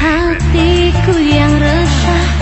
hatiku yang resah.